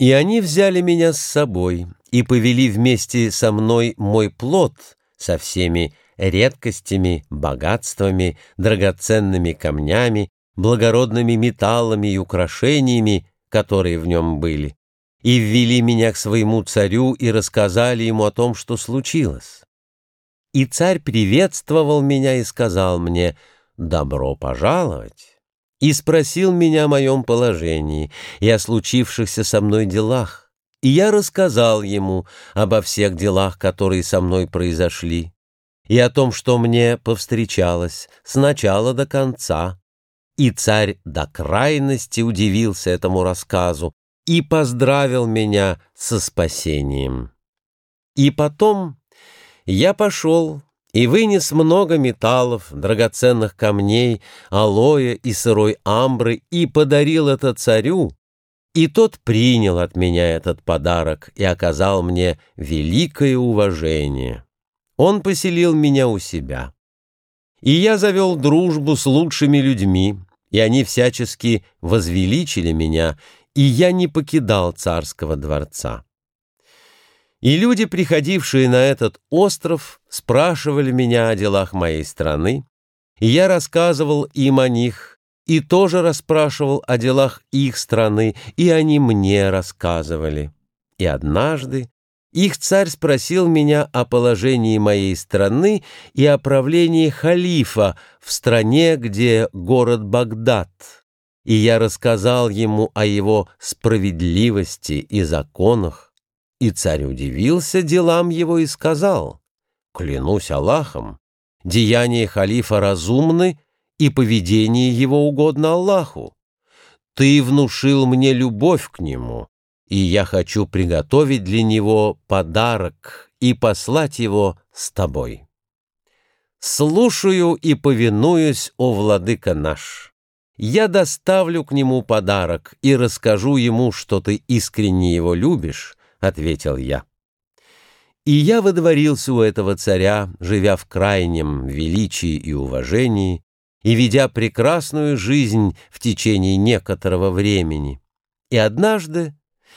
И они взяли меня с собой и повели вместе со мной мой плод со всеми редкостями, богатствами, драгоценными камнями, благородными металлами и украшениями, которые в нем были, и ввели меня к своему царю и рассказали ему о том, что случилось. И царь приветствовал меня и сказал мне «Добро пожаловать!» И спросил меня о моем положении и о случившихся со мной делах. И я рассказал ему обо всех делах, которые со мной произошли, и о том, что мне повстречалось с начала до конца. И царь до крайности удивился этому рассказу и поздравил меня со спасением. И потом я пошел и вынес много металлов, драгоценных камней, алоя и сырой амбры и подарил это царю, и тот принял от меня этот подарок и оказал мне великое уважение. Он поселил меня у себя. И я завел дружбу с лучшими людьми, и они всячески возвеличили меня, и я не покидал царского дворца. И люди, приходившие на этот остров, спрашивали меня о делах моей страны, и я рассказывал им о них, и тоже расспрашивал о делах их страны, и они мне рассказывали. И однажды их царь спросил меня о положении моей страны и о правлении халифа в стране, где город Багдад. И я рассказал ему о его справедливости и законах. И царь удивился делам его и сказал, «Клянусь Аллахом, деяния халифа разумны, и поведение его угодно Аллаху. Ты внушил мне любовь к нему, и я хочу приготовить для него подарок и послать его с тобой. Слушаю и повинуюсь, о владыка наш. Я доставлю к нему подарок и расскажу ему, что ты искренне его любишь, — ответил я. И я выдворился у этого царя, живя в крайнем величии и уважении, и ведя прекрасную жизнь в течение некоторого времени. И однажды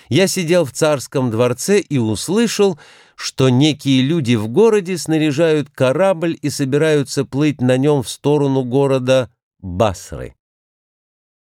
я сидел в царском дворце и услышал, что некие люди в городе снаряжают корабль и собираются плыть на нем в сторону города Басры.